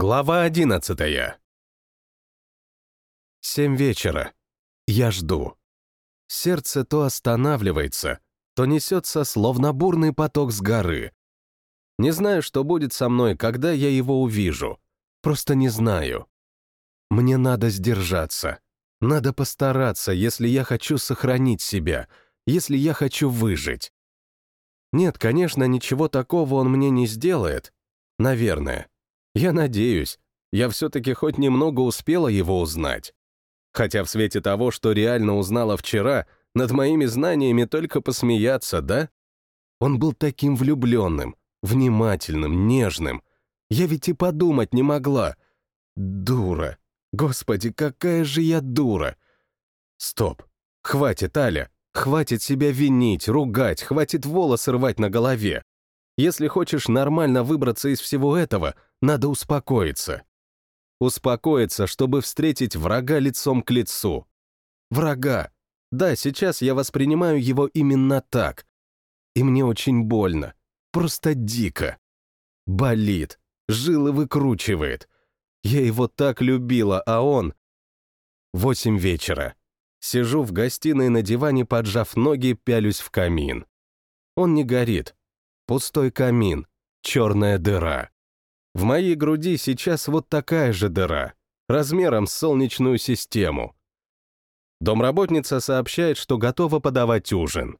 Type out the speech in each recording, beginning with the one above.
Глава одиннадцатая. Семь вечера. Я жду. Сердце то останавливается, то несется, словно бурный поток с горы. Не знаю, что будет со мной, когда я его увижу. Просто не знаю. Мне надо сдержаться. Надо постараться, если я хочу сохранить себя, если я хочу выжить. Нет, конечно, ничего такого он мне не сделает. Наверное. Я надеюсь, я все-таки хоть немного успела его узнать. Хотя в свете того, что реально узнала вчера, над моими знаниями только посмеяться, да? Он был таким влюбленным, внимательным, нежным. Я ведь и подумать не могла. Дура. Господи, какая же я дура. Стоп. Хватит, Аля. Хватит себя винить, ругать, хватит волосы рвать на голове. Если хочешь нормально выбраться из всего этого, надо успокоиться. Успокоиться, чтобы встретить врага лицом к лицу. Врага. Да, сейчас я воспринимаю его именно так. И мне очень больно. Просто дико. Болит. Жилы выкручивает. Я его так любила, а он... Восемь вечера. Сижу в гостиной на диване, поджав ноги, пялюсь в камин. Он не горит. Пустой камин, черная дыра. В моей груди сейчас вот такая же дыра, размером с солнечную систему. Домработница сообщает, что готова подавать ужин.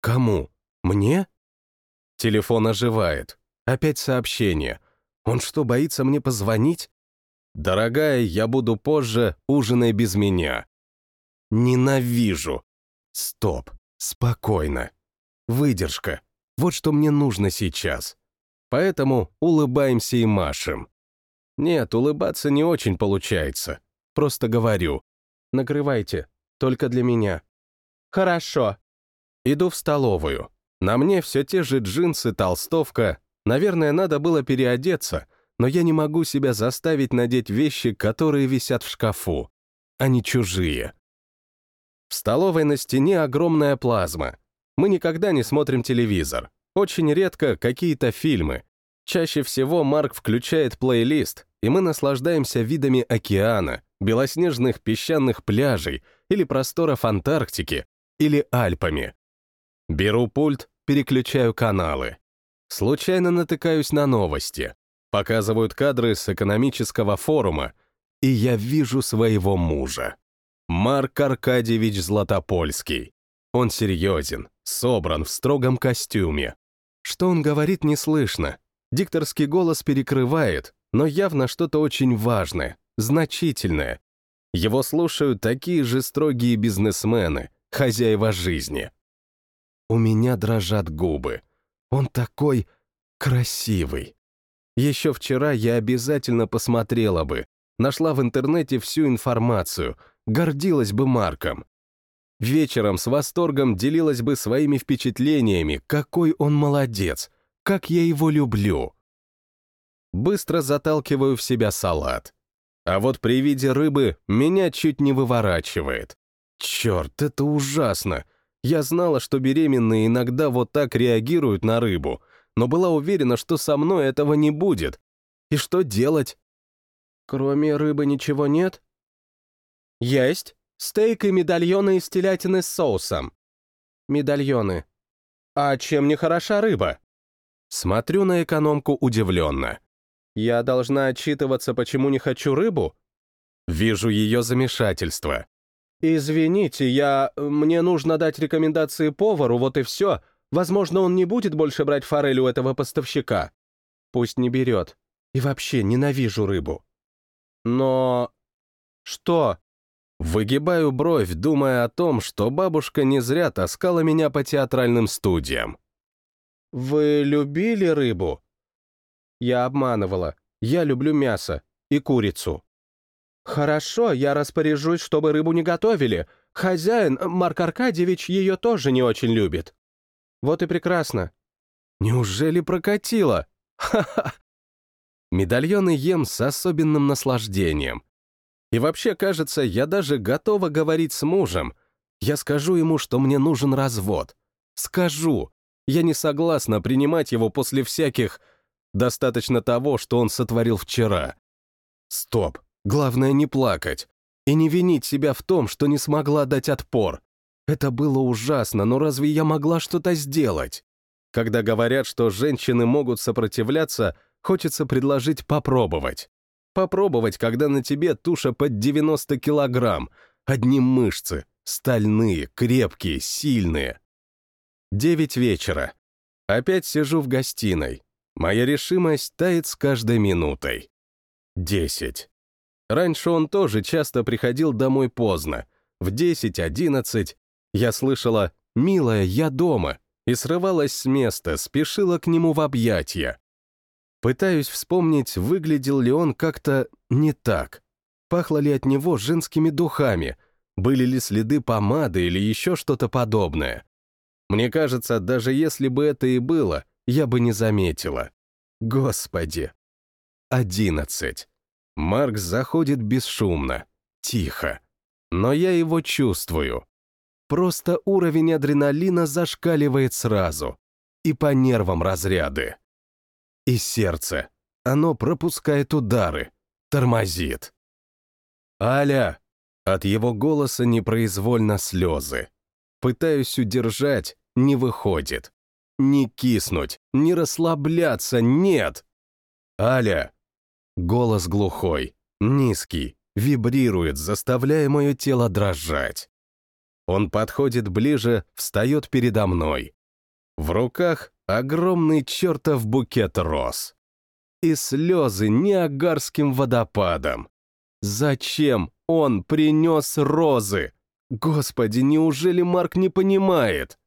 Кому? Мне? Телефон оживает. Опять сообщение. Он что, боится мне позвонить? Дорогая, я буду позже, ужинай без меня. Ненавижу. Стоп. Спокойно. Выдержка. Вот что мне нужно сейчас. Поэтому улыбаемся и машем. Нет, улыбаться не очень получается. Просто говорю. Накрывайте, только для меня. Хорошо. Иду в столовую. На мне все те же джинсы, толстовка. Наверное, надо было переодеться, но я не могу себя заставить надеть вещи, которые висят в шкафу. Они чужие. В столовой на стене огромная плазма. Мы никогда не смотрим телевизор. Очень редко какие-то фильмы. Чаще всего Марк включает плейлист, и мы наслаждаемся видами океана, белоснежных песчаных пляжей или просторов Антарктики, или Альпами. Беру пульт, переключаю каналы. Случайно натыкаюсь на новости. Показывают кадры с экономического форума, и я вижу своего мужа. Марк Аркадьевич Златопольский. Он серьезен, собран в строгом костюме. Что он говорит, не слышно. Дикторский голос перекрывает, но явно что-то очень важное, значительное. Его слушают такие же строгие бизнесмены, хозяева жизни. У меня дрожат губы. Он такой красивый. Еще вчера я обязательно посмотрела бы, нашла в интернете всю информацию, гордилась бы Марком. Вечером с восторгом делилась бы своими впечатлениями, какой он молодец, как я его люблю. Быстро заталкиваю в себя салат. А вот при виде рыбы меня чуть не выворачивает. Черт, это ужасно. Я знала, что беременные иногда вот так реагируют на рыбу, но была уверена, что со мной этого не будет. И что делать? Кроме рыбы ничего нет? Есть. Стейк и медальоны из телятины с соусом. Медальоны. А чем не хороша рыба? Смотрю на экономку удивленно. Я должна отчитываться, почему не хочу рыбу? Вижу ее замешательство. «Извините, я... Мне нужно дать рекомендации повару, вот и все. Возможно, он не будет больше брать форель у этого поставщика. Пусть не берет. И вообще ненавижу рыбу. Но... Что? Выгибаю бровь, думая о том, что бабушка не зря таскала меня по театральным студиям. «Вы любили рыбу?» Я обманывала. Я люблю мясо и курицу. «Хорошо, я распоряжусь, чтобы рыбу не готовили. Хозяин, Марк Аркадьевич, ее тоже не очень любит». «Вот и прекрасно». «Неужели прокатило? Ха-ха!» Медальоны ем с особенным наслаждением. И вообще, кажется, я даже готова говорить с мужем. Я скажу ему, что мне нужен развод. Скажу. Я не согласна принимать его после всяких... Достаточно того, что он сотворил вчера. Стоп, главное не плакать. И не винить себя в том, что не смогла дать отпор. Это было ужасно, но разве я могла что-то сделать? Когда говорят, что женщины могут сопротивляться, хочется предложить попробовать. Попробовать, когда на тебе туша под 90 килограмм, одни мышцы, стальные, крепкие, сильные. Девять вечера. Опять сижу в гостиной. Моя решимость тает с каждой минутой. Десять. Раньше он тоже часто приходил домой поздно. В десять-одиннадцать я слышала «Милая, я дома» и срывалась с места, спешила к нему в объятия. Пытаюсь вспомнить, выглядел ли он как-то не так. Пахло ли от него женскими духами, были ли следы помады или еще что-то подобное. Мне кажется, даже если бы это и было, я бы не заметила. Господи. Одиннадцать. Маркс заходит бесшумно, тихо. Но я его чувствую. Просто уровень адреналина зашкаливает сразу. И по нервам разряды. И сердце. Оно пропускает удары, тормозит. «Аля!» От его голоса непроизвольно слезы. Пытаюсь удержать, не выходит. Не киснуть, не расслабляться, нет! «Аля!» Голос глухой, низкий, вибрирует, заставляя мое тело дрожать. Он подходит ближе, встает передо мной. В руках огромный чертов букет роз. И слезы неагарским водопадом. Зачем он принес розы? Господи, неужели Марк не понимает?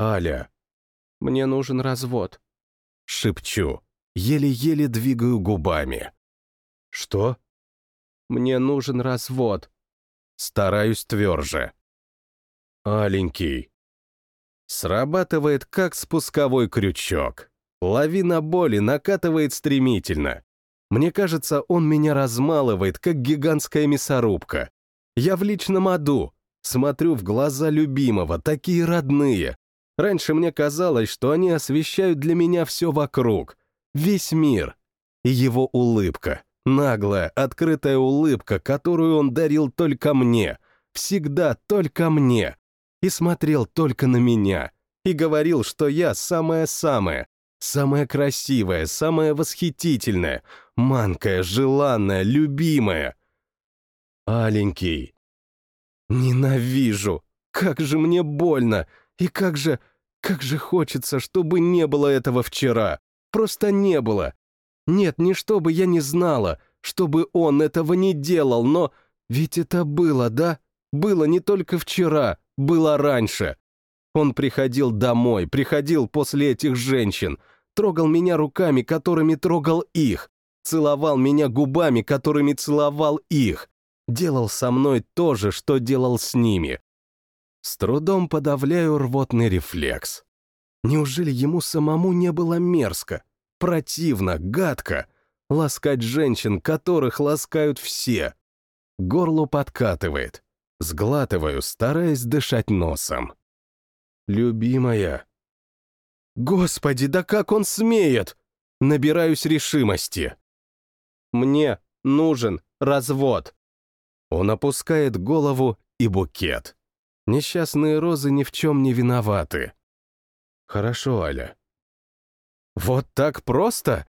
Аля, мне нужен развод. Шепчу, еле-еле двигаю губами. Что? Мне нужен развод. Стараюсь тверже. Аленький. Срабатывает как спусковой крючок. Лавина боли накатывает стремительно. Мне кажется, он меня размалывает, как гигантская мясорубка. Я в личном аду. Смотрю в глаза любимого, такие родные. Раньше мне казалось, что они освещают для меня все вокруг. Весь мир. И его улыбка. Наглая, открытая улыбка, которую он дарил только мне. Всегда только мне. И смотрел только на меня. И говорил, что я самая-самая. Самая красивая, самая восхитительная, манкая, желанная, любимая. Аленький. Ненавижу. Как же мне больно. И как же... Как же хочется, чтобы не было этого вчера. Просто не было. Нет, не чтобы я не знала, чтобы он этого не делал, но... Ведь это было, да? Было не только вчера, было раньше. Он приходил домой, приходил после этих женщин, трогал меня руками, которыми трогал их, целовал меня губами, которыми целовал их, делал со мной то же, что делал с ними. С трудом подавляю рвотный рефлекс. Неужели ему самому не было мерзко, противно, гадко ласкать женщин, которых ласкают все? Горло подкатывает. Сглатываю, стараясь дышать носом. «Любимая». «Господи, да как он смеет!» Набираюсь решимости. «Мне нужен развод». Он опускает голову и букет. Несчастные розы ни в чем не виноваты. Хорошо, Аля. Вот так просто?